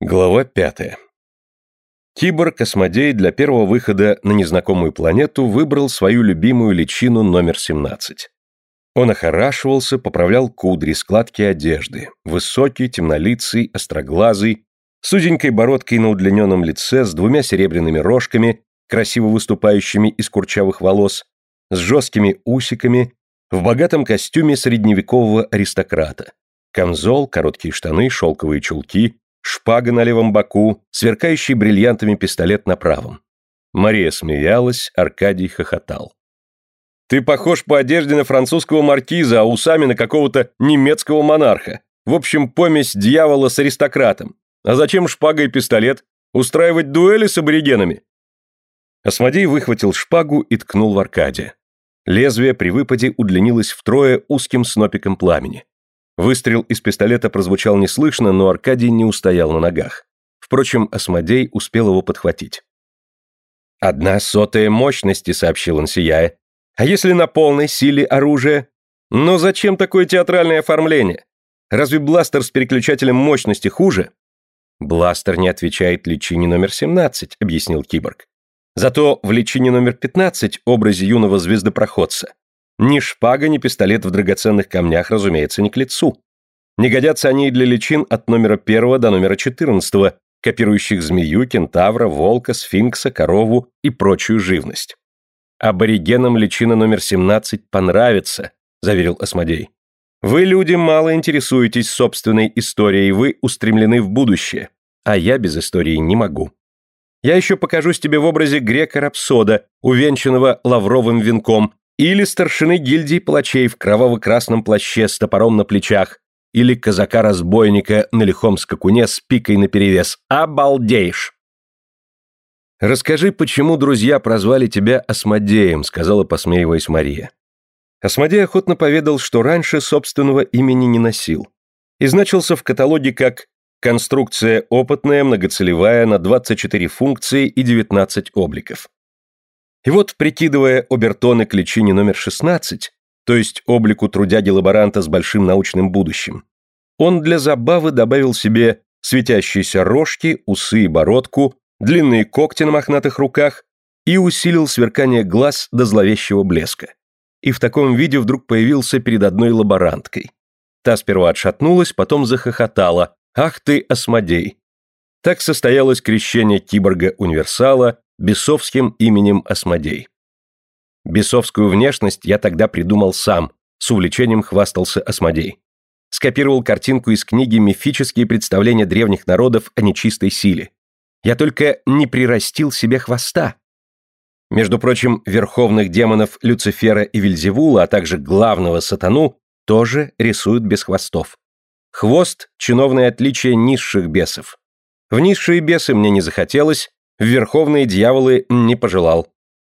Глава пятая. Киборг-космодей для первого выхода на незнакомую планету выбрал свою любимую личину номер 17. Он охорашивался, поправлял кудри, складки одежды. Высокий, темнолицый, остроглазый, с узенькой бородкой на удлиненном лице, с двумя серебряными рожками, красиво выступающими из курчавых волос, с жесткими усиками, в богатом костюме средневекового аристократа. Камзол, короткие штаны, шелковые чулки, шпага на левом боку, сверкающий бриллиантами пистолет на правом. Мария смеялась, Аркадий хохотал. «Ты похож по одежде на французского маркиза, а усами на какого-то немецкого монарха. В общем, помесь дьявола с аристократом. А зачем шпага и пистолет? Устраивать дуэли с аборигенами?» Осмодей выхватил шпагу и ткнул в Аркадия. Лезвие при выпаде удлинилось втрое узким снопиком пламени. Выстрел из пистолета прозвучал неслышно, но Аркадий не устоял на ногах. Впрочем, Осмодей успел его подхватить. «Одна сотая мощности», — сообщил он, сияя. «А если на полной силе оружия? Но зачем такое театральное оформление? Разве бластер с переключателем мощности хуже?» «Бластер не отвечает личине номер 17», — объяснил киборг. «Зато в личине номер 15 образе юного звездопроходца ни шпага, ни пистолет в драгоценных камнях, разумеется, не к лицу. Не годятся они и для личин от номера первого до номера четырнадцатого, копирующих змею, кентавра, волка, сфинкса, корову и прочую живность. «Аборигенам личина номер семнадцать понравится», — заверил Осмодей. «Вы, люди, мало интересуетесь собственной историей, вы устремлены в будущее, а я без истории не могу. Я еще покажусь тебе в образе грека-рапсода, увенчанного лавровым венком, или старшины гильдии палачей в кроваво-красном плаще с топором на плечах, или казака-разбойника на лихом скакуне с пикой наперевес. Обалдеешь! «Расскажи, почему друзья прозвали тебя Осмодеем», — сказала, посмеиваясь Мария. Осмодей охотно поведал, что раньше собственного имени не носил. И значился в каталоге как «конструкция опытная, многоцелевая, на 24 функции и 19 обликов». И вот, прикидывая обертоны к личине номер 16, то есть облику трудяги-лаборанта с большим научным будущим, он для забавы добавил себе светящиеся рожки, усы и бородку, длинные когти на мохнатых руках и усилил сверкание глаз до зловещего блеска. И в таком виде вдруг появился перед одной лаборанткой. Та сперва отшатнулась, потом захохотала. «Ах ты, осмодей!» Так состоялось крещение киборга-универсала бесовским именем Осмодей. Бесовскую внешность я тогда придумал сам, с увлечением хвастался Осмодей. Скопировал картинку из книги «Мифические представления древних народов о нечистой силе». Я только не прирастил себе хвоста. Между прочим, верховных демонов Люцифера и Вильзевула, а также главного сатану, тоже рисуют без хвостов. Хвост – чиновное отличие низших бесов. В низшие бесы мне не захотелось, в верховные дьяволы не пожелал.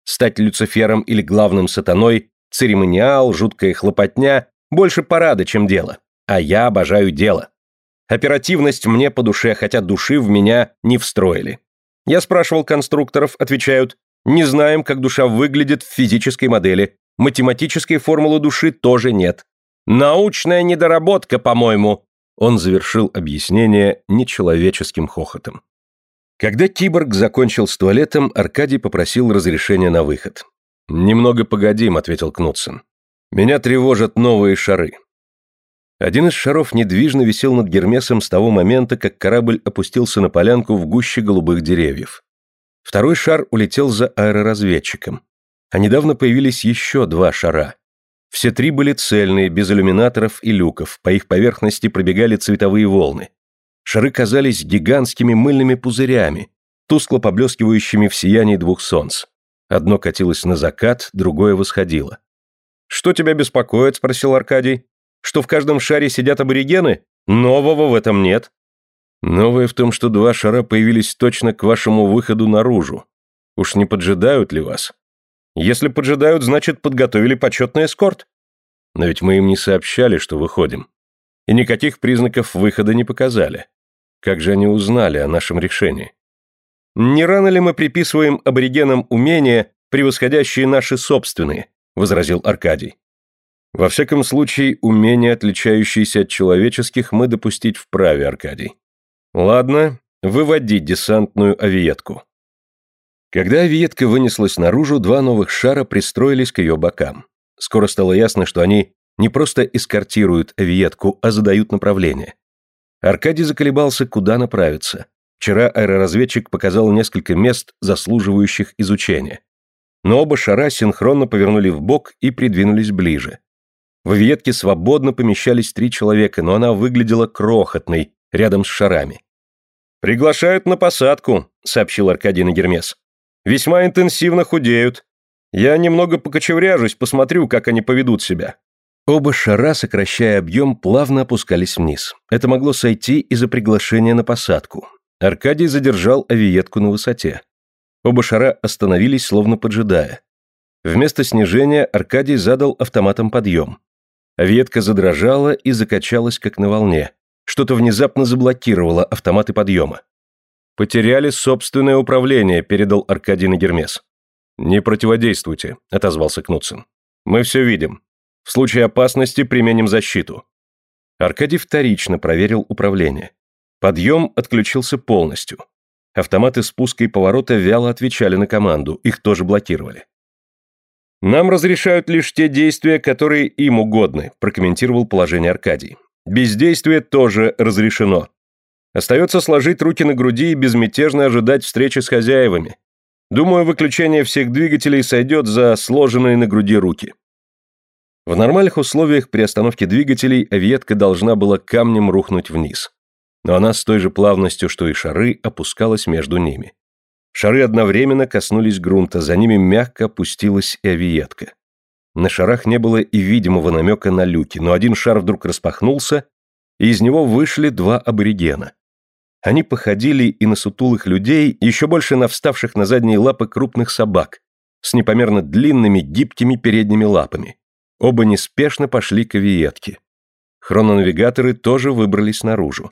Стать Люцифером или главным сатаной – церемониал, жуткая хлопотня – больше парада, чем дело. А я обожаю дело. Оперативность мне по душе, хотя души в меня не встроили. Я спрашивал конструкторов, отвечают, не знаем, как душа выглядит в физической модели, математической формулы души тоже нет. Научная недоработка, по-моему. Он завершил объяснение нечеловеческим хохотом. Когда киборг закончил с туалетом, Аркадий попросил разрешения на выход. «Немного погодим», — ответил Кнутсон. «Меня тревожат новые шары». Один из шаров недвижно висел над Гермесом с того момента, как корабль опустился на полянку в гуще голубых деревьев. Второй шар улетел за аэроразведчиком. А недавно появились еще два шара. Все три были цельные, без иллюминаторов и люков, по их поверхности пробегали цветовые волны. Шары казались гигантскими мыльными пузырями, тускло поблескивающими в сиянии двух солнц. Одно катилось на закат, другое восходило. «Что тебя беспокоит?» – спросил Аркадий. «Что в каждом шаре сидят аборигены? Нового в этом нет». «Новое в том, что два шара появились точно к вашему выходу наружу. Уж не поджидают ли вас?» «Если поджидают, значит, подготовили почетный эскорт». «Но ведь мы им не сообщали, что выходим и никаких признаков выхода не показали. Как же они узнали о нашем решении? Не рано ли мы приписываем аборигенам умения, превосходящие наши собственные, возразил Аркадий. Во всяком случае, умения, отличающиеся от человеческих, мы допустить вправе, Аркадий. Ладно, Выводить десантную авиетку. Когда авиетка вынеслась наружу, два новых шара пристроились к ее бокам. Скоро стало ясно, что они не просто эскортируют авиетку, а задают направление. Аркадий заколебался, куда направиться. Вчера аэроразведчик показал несколько мест, заслуживающих изучения. Но оба шара синхронно повернули в бок и придвинулись ближе. В авиетке свободно помещались три человека, но она выглядела крохотной, рядом с шарами. «Приглашают на посадку», — сообщил Аркадий Нагермес. «Весьма интенсивно худеют. Я немного покочевряжусь, посмотрю, как они поведут себя». Оба шара, сокращая объем, плавно опускались вниз. Это могло сойти из-за приглашения на посадку. Аркадий задержал авиетку на высоте. Оба шара остановились, словно поджидая. Вместо снижения Аркадий задал автоматом подъем. Авиетка задрожала и закачалась, как на волне. Что-то внезапно заблокировало автоматы подъема. «Потеряли собственное управление», — передал Аркадий на Гермес. «Не противодействуйте», — отозвался Кнутсен. «Мы все видим. В случае опасности применим защиту». Аркадий вторично проверил управление. Подъем отключился полностью. Автоматы спуска и поворота вяло отвечали на команду, их тоже блокировали. «Нам разрешают лишь те действия, которые им угодны», прокомментировал положение Аркадий. «Бездействие тоже разрешено. Остается сложить руки на груди и безмятежно ожидать встречи с хозяевами. Думаю, выключение всех двигателей сойдет за сложенные на груди руки». В нормальных условиях при остановке двигателей авиетка должна была камнем рухнуть вниз. Но она с той же плавностью, что и шары, опускалась между ними. Шары одновременно коснулись грунта, за ними мягко опустилась и авиетка. На шарах не было и видимого намека на люки, но один шар вдруг распахнулся, и из него вышли два аборигена. Они походили и на сутулых людей, еще больше на вставших на задние лапы крупных собак, с непомерно длинными гибкими передними лапами. Оба неспешно пошли к авиетке. Хрононавигаторы тоже выбрались наружу.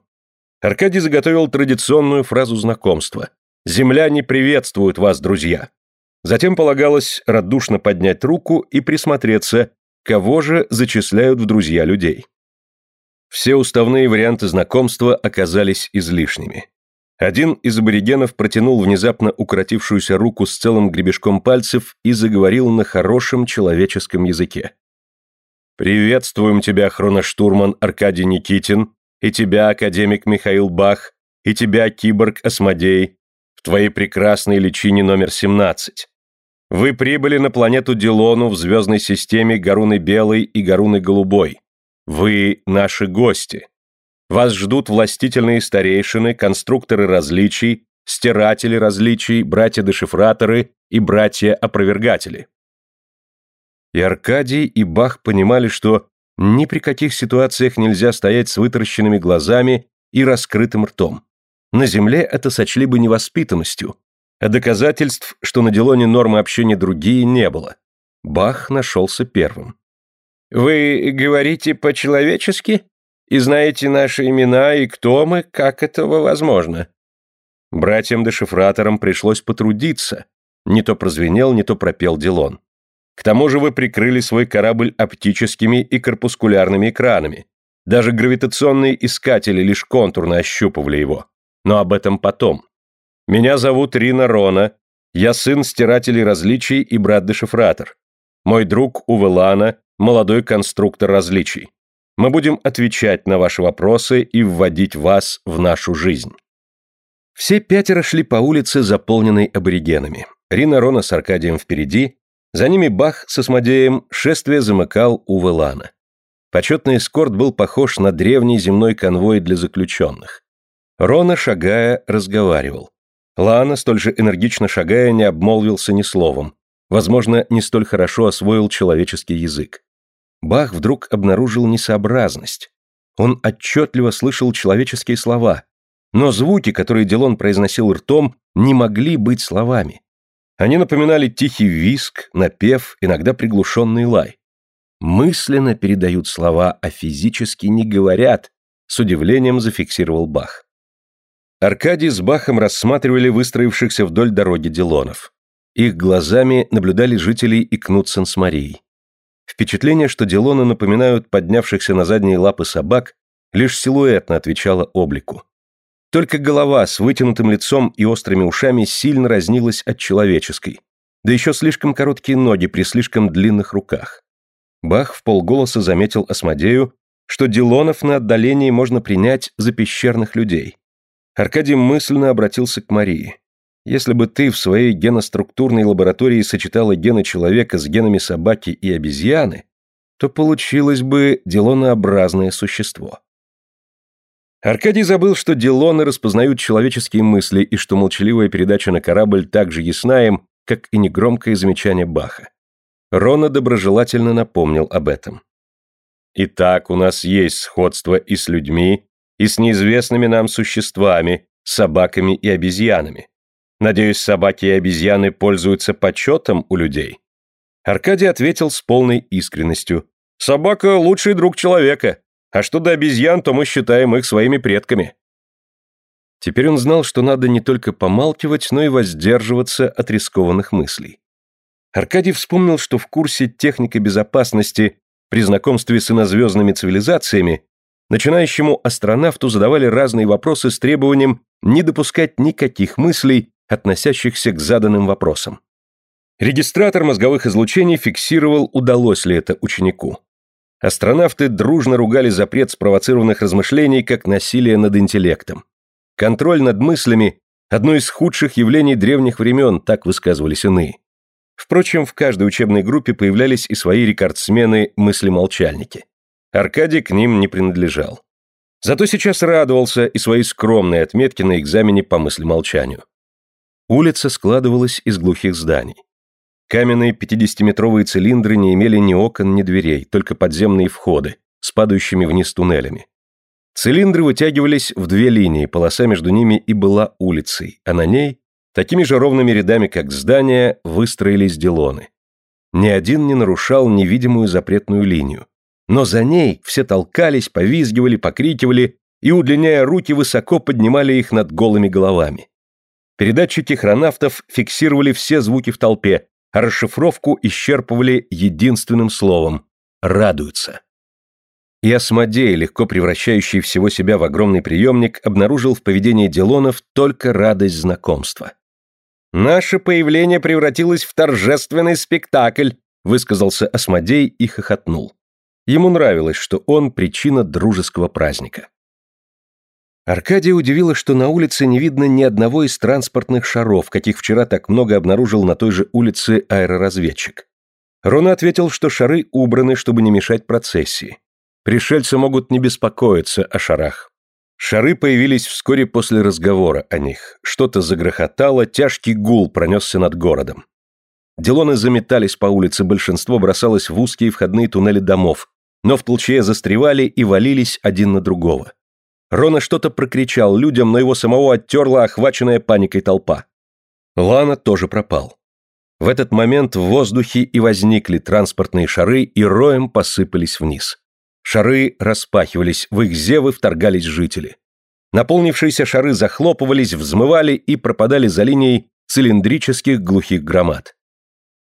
Аркадий заготовил традиционную фразу знакомства. Земля не приветствует вас, друзья. Затем полагалось радушно поднять руку и присмотреться, кого же зачисляют в друзья людей. Все уставные варианты знакомства оказались излишними. Один из аборигенов протянул внезапно укоротившуюся руку с целым гребешком пальцев и заговорил на хорошем человеческом языке. «Приветствуем тебя, хроноштурман Аркадий Никитин, и тебя, академик Михаил Бах, и тебя, киборг Осмодей, в твоей прекрасной личине номер 17. Вы прибыли на планету Дилону в звездной системе Гаруны Белой и Гаруны Голубой. Вы наши гости. Вас ждут властительные старейшины, конструкторы различий, стиратели различий, братья-дешифраторы и братья-опровергатели. И Аркадий, и Бах понимали, что ни при каких ситуациях нельзя стоять с вытаращенными глазами и раскрытым ртом. На Земле это сочли бы невоспитанностью, а доказательств, что на Делоне нормы общения другие, не было. Бах нашелся первым. «Вы говорите по-человечески? И знаете наши имена и кто мы? Как этого возможно?» Братьям-дешифраторам пришлось потрудиться. Не то прозвенел, не то пропел Делон. К тому же вы прикрыли свой корабль оптическими и корпускулярными экранами. Даже гравитационные искатели лишь контурно ощупывали его. Но об этом потом. Меня зовут Рина Рона. Я сын стирателей различий и брат-дешифратор. Мой друг Увелана, молодой конструктор различий. Мы будем отвечать на ваши вопросы и вводить вас в нашу жизнь. Все пятеро шли по улице, заполненной аборигенами. Рина Рона с Аркадием впереди, за ними Бах с Осмодеем шествие замыкал Увелана. Почетный эскорт был похож на древний земной конвой для заключенных. Рона, шагая, разговаривал. Лана, столь же энергично шагая, не обмолвился ни словом. Возможно, не столь хорошо освоил человеческий язык. Бах вдруг обнаружил несообразность. Он отчетливо слышал человеческие слова, но звуки, которые Делон произносил ртом, не могли быть словами. Они напоминали тихий виск, напев, иногда приглушенный лай. Мысленно передают слова, а физически не говорят, с удивлением зафиксировал Бах. Аркадий с Бахом рассматривали выстроившихся вдоль дороги Дилонов. Их глазами наблюдали жители и Кнутсен с Марией. Впечатление, что Дилоны напоминают поднявшихся на задние лапы собак, лишь силуэтно отвечало облику. Только голова с вытянутым лицом и острыми ушами сильно разнилась от человеческой, да еще слишком короткие ноги при слишком длинных руках. Бах в полголоса заметил Осмодею, что Дилонов на отдалении можно принять за пещерных людей. Аркадий мысленно обратился к Марии. Если бы ты в своей геноструктурной лаборатории сочетала гены человека с генами собаки и обезьяны, то получилось бы делонообразное существо. Аркадий забыл, что Дилоны распознают человеческие мысли и что молчаливая передача на корабль так же ясна им, как и негромкое замечание Баха. Рона доброжелательно напомнил об этом. «Итак, у нас есть сходство и с людьми, и с неизвестными нам существами, собаками и обезьянами. Надеюсь, собаки и обезьяны пользуются почетом у людей?» Аркадий ответил с полной искренностью. «Собака – лучший друг человека. А что до обезьян, то мы считаем их своими предками. Теперь он знал, что надо не только помалкивать, но и воздерживаться от рискованных мыслей. Аркадий вспомнил, что в курсе техника безопасности при знакомстве с инозвездными цивилизациями начинающему астронавту задавали разные вопросы с требованием не допускать никаких мыслей, относящихся к заданным вопросам. Регистратор мозговых излучений фиксировал, удалось ли это ученику. Астронавты дружно ругали запрет спровоцированных размышлений как насилие над интеллектом. Контроль над мыслями – одно из худших явлений древних времен, так высказывались иные. Впрочем, в каждой учебной группе появлялись и свои рекордсмены-мыслемолчальники. Аркадий к ним не принадлежал. Зато сейчас радовался и своей скромной отметке на экзамене по мыслемолчанию. Улица складывалась из глухих зданий. Каменные 50-метровые цилиндры не имели ни окон, ни дверей, только подземные входы, с падающими вниз туннелями. Цилиндры вытягивались в две линии, полоса между ними и была улицей, а на ней, такими же ровными рядами, как здания, выстроились делоны. Ни один не нарушал невидимую запретную линию. Но за ней все толкались, повизгивали, покрикивали и, удлиняя руки, высоко поднимали их над голыми головами. Передатчики хронавтов фиксировали все звуки в толпе, расшифровку исчерпывали единственным словом «радуются». И Асмодей, легко превращающий всего себя в огромный приемник, обнаружил в поведении Делонов только радость знакомства. «Наше появление превратилось в торжественный спектакль», высказался Асмодей и хохотнул. Ему нравилось, что он причина дружеского праздника. Аркадия удивило, что на улице не видно ни одного из транспортных шаров, каких вчера так много обнаружил на той же улице аэроразведчик. Рона ответил, что шары убраны, чтобы не мешать процессии. Пришельцы могут не беспокоиться о шарах. Шары появились вскоре после разговора о них. Что-то загрохотало, тяжкий гул пронесся над городом. Делоны заметались по улице, большинство бросалось в узкие входные туннели домов, но в толчье застревали и валились один на другого. Рона что-то прокричал людям, но его самого оттерла охваченная паникой толпа. Лана тоже пропал. В этот момент в воздухе и возникли транспортные шары и роем посыпались вниз. Шары распахивались, в их зевы вторгались жители. Наполнившиеся шары захлопывались, взмывали и пропадали за линией цилиндрических глухих громад.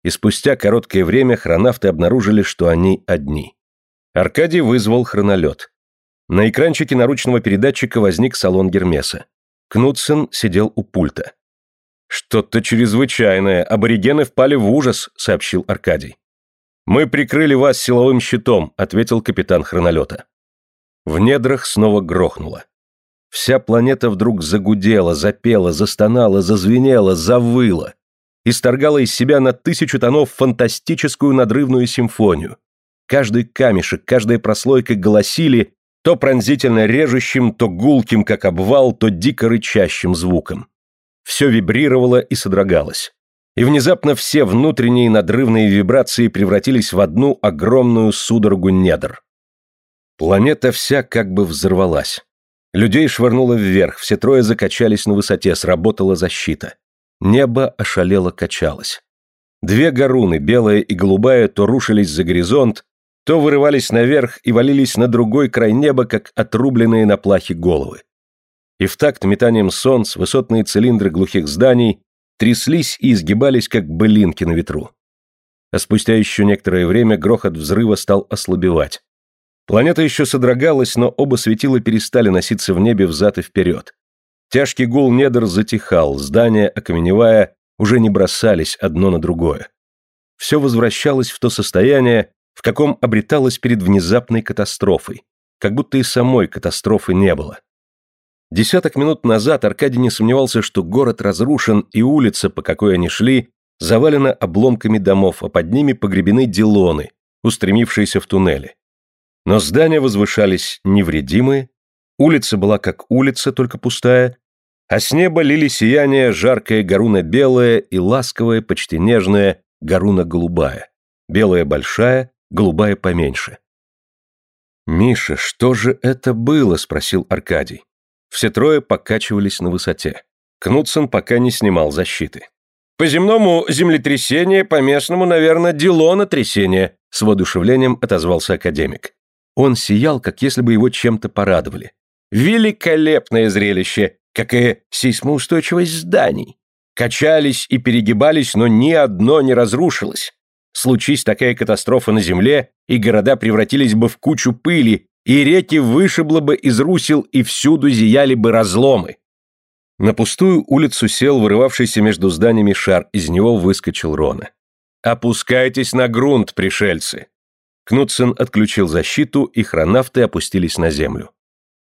И спустя короткое время хронавты обнаружили, что они одни. Аркадий вызвал хронолет. На экранчике наручного передатчика возник салон Гермеса. Кнутсен сидел у пульта. «Что-то чрезвычайное, аборигены впали в ужас», — сообщил Аркадий. «Мы прикрыли вас силовым щитом», — ответил капитан хронолета. В недрах снова грохнуло. Вся планета вдруг загудела, запела, застонала, зазвенела, завыла. Исторгала из себя на тысячу тонов фантастическую надрывную симфонию. Каждый камешек, каждая прослойка голосили то пронзительно режущим, то гулким, как обвал, то дико рычащим звуком. Все вибрировало и содрогалось. И внезапно все внутренние надрывные вибрации превратились в одну огромную судорогу недр. Планета вся как бы взорвалась. Людей швырнуло вверх, все трое закачались на высоте, сработала защита. Небо ошалело качалось. Две горуны, белая и голубая, то рушились за горизонт, то вырывались наверх и валились на другой край неба, как отрубленные на плахе головы. И в такт метанием солнц высотные цилиндры глухих зданий тряслись и изгибались, как былинки на ветру. А спустя еще некоторое время грохот взрыва стал ослабевать. Планета еще содрогалась, но оба светила перестали носиться в небе взад и вперед. Тяжкий гул недр затихал, здания, окаменевая, уже не бросались одно на другое. Все возвращалось в то состояние, в каком обреталось перед внезапной катастрофой, как будто и самой катастрофы не было. Десяток минут назад Аркадий не сомневался, что город разрушен, и улица, по какой они шли, завалена обломками домов, а под ними погребены дилоны, устремившиеся в туннели. Но здания возвышались невредимые, улица была как улица, только пустая, а с неба лили сияние жаркое горуна-белое и ласковое, почти нежное горуна-голубая. Белая большая, голубая поменьше. «Миша, что же это было?» – спросил Аркадий. Все трое покачивались на высоте. Кнутсон пока не снимал защиты. «По земному землетрясение, по местному, наверное, делонотрясение», с воодушевлением отозвался академик. Он сиял, как если бы его чем-то порадовали. «Великолепное зрелище! Какая сейсмоустойчивость зданий! Качались и перегибались, но ни одно не разрушилось. Случись такая катастрофа на Земле, и города превратились бы в кучу пыли, и реки вышибло бы из русел, и всюду зияли бы разломы. На пустую улицу сел вырывавшийся между зданиями шар, из него выскочил Рона. «Опускайтесь на грунт, пришельцы!» Кнутсен отключил защиту, и хронавты опустились на землю.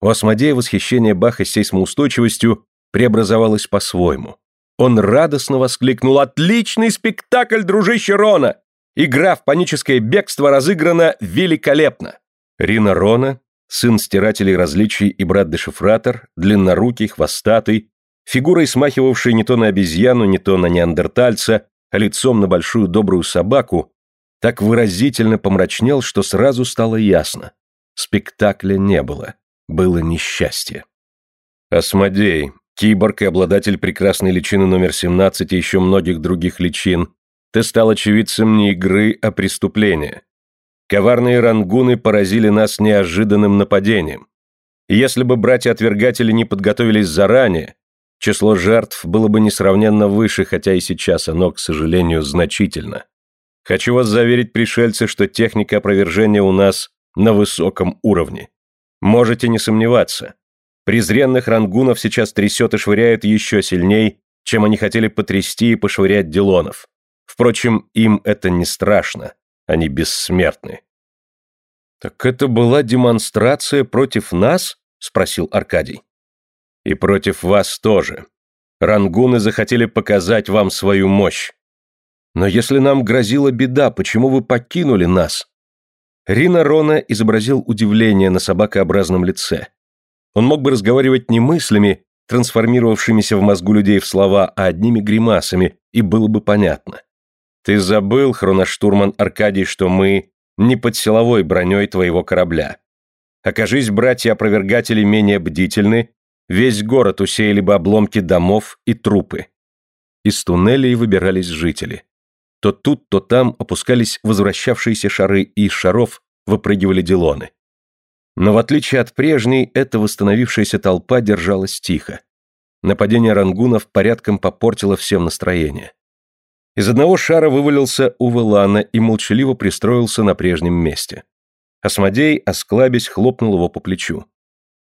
У Осмодея восхищение Баха сейсмоустойчивостью преобразовалось по-своему. Он радостно воскликнул «Отличный спектакль, дружище Рона! Игра в паническое бегство разыграна великолепно!» Рина Рона, сын стирателей различий и брат-дешифратор, длиннорукий, хвостатый, фигурой смахивавший не то на обезьяну, не то на неандертальца, а лицом на большую добрую собаку, так выразительно помрачнел, что сразу стало ясно. Спектакля не было было несчастье. Осмодей, киборг и обладатель прекрасной личины номер 17 и еще многих других личин, ты стал очевидцем не игры, а преступления. Коварные рангуны поразили нас неожиданным нападением. если бы братья-отвергатели не подготовились заранее, число жертв было бы несравненно выше, хотя и сейчас оно, к сожалению, значительно. Хочу вас заверить, пришельцы, что техника опровержения у нас на высоком уровне. Можете не сомневаться. Презренных рангунов сейчас трясет и швыряет еще сильней, чем они хотели потрясти и пошвырять Дилонов. Впрочем, им это не страшно, они бессмертны. «Так это была демонстрация против нас?» – спросил Аркадий. «И против вас тоже. Рангуны захотели показать вам свою мощь. Но если нам грозила беда, почему вы покинули нас?» Рина Рона изобразил удивление на собакообразном лице. Он мог бы разговаривать не мыслями, трансформировавшимися в мозгу людей в слова, а одними гримасами, и было бы понятно. Ты забыл, хроноштурман Аркадий, что мы не под силовой броней твоего корабля. Окажись, братья-опровергатели менее бдительны, весь город усеяли бы обломки домов и трупы. Из туннелей выбирались жители. То тут, то там опускались возвращавшиеся шары, и из шаров выпрыгивали дилоны. Но в отличие от прежней, эта восстановившаяся толпа держалась тихо. Нападение рангунов порядком попортило всем настроение. Из одного шара вывалился Увелана и молчаливо пристроился на прежнем месте. Осмодей, осклабясь, хлопнул его по плечу.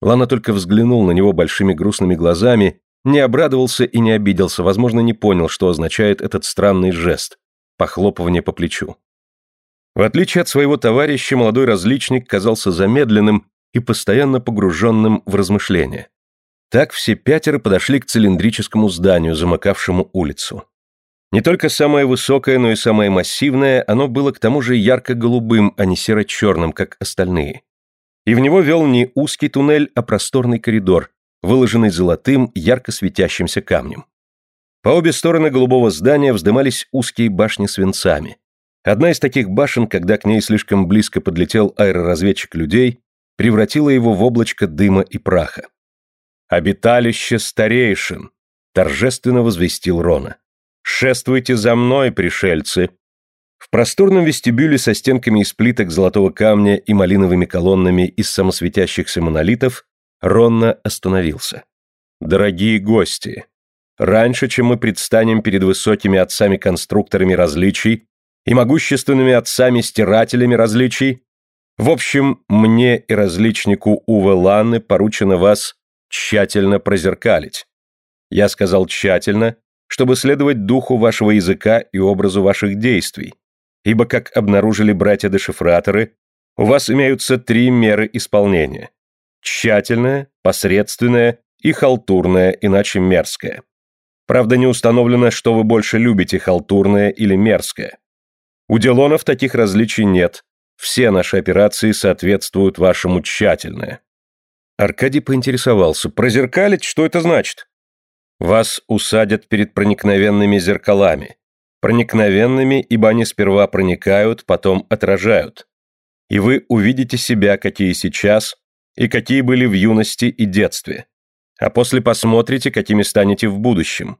Лана только взглянул на него большими грустными глазами, не обрадовался и не обиделся, возможно, не понял, что означает этот странный жест похлопывание по плечу. В отличие от своего товарища, молодой различник казался замедленным и постоянно погруженным в размышления. Так все пятеро подошли к цилиндрическому зданию, замыкавшему улицу. Не только самое высокое, но и самое массивное, оно было к тому же ярко-голубым, а не серо-черным, как остальные. И в него вел не узкий туннель, а просторный коридор, выложенный золотым, ярко светящимся камнем. По обе стороны голубого здания вздымались узкие башни свинцами. Одна из таких башен, когда к ней слишком близко подлетел аэроразведчик людей, превратила его в облачко дыма и праха. «Обиталище старейшин!» – торжественно возвестил Рона. «Шествуйте за мной, пришельцы!» В просторном вестибюле со стенками из плиток золотого камня и малиновыми колоннами из самосветящихся монолитов Ронна остановился. «Дорогие гости, Раньше, чем мы предстанем перед высокими отцами-конструкторами различий и могущественными отцами-стирателями различий, в общем, мне и различнику Уве Ланны поручено вас тщательно прозеркалить. Я сказал тщательно, чтобы следовать духу вашего языка и образу ваших действий, ибо, как обнаружили братья-дешифраторы, у вас имеются три меры исполнения. Тщательное, посредственное и халтурное, иначе мерзкое. Правда, не установлено, что вы больше любите, халтурное или мерзкое. У Делонов таких различий нет. Все наши операции соответствуют вашему тщательное. Аркадий поинтересовался, прозеркалить, что это значит? Вас усадят перед проникновенными зеркалами. Проникновенными, ибо они сперва проникают, потом отражают. И вы увидите себя, какие сейчас, и какие были в юности и детстве. А после посмотрите, какими станете в будущем.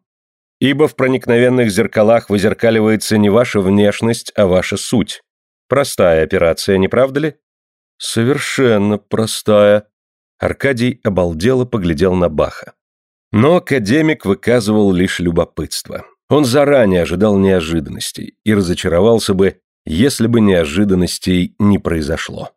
Ибо в проникновенных зеркалах вызеркаливается не ваша внешность, а ваша суть. Простая операция, не правда ли? Совершенно простая. Аркадий обалдело поглядел на Баха. Но академик выказывал лишь любопытство. Он заранее ожидал неожиданностей и разочаровался бы, если бы неожиданностей не произошло.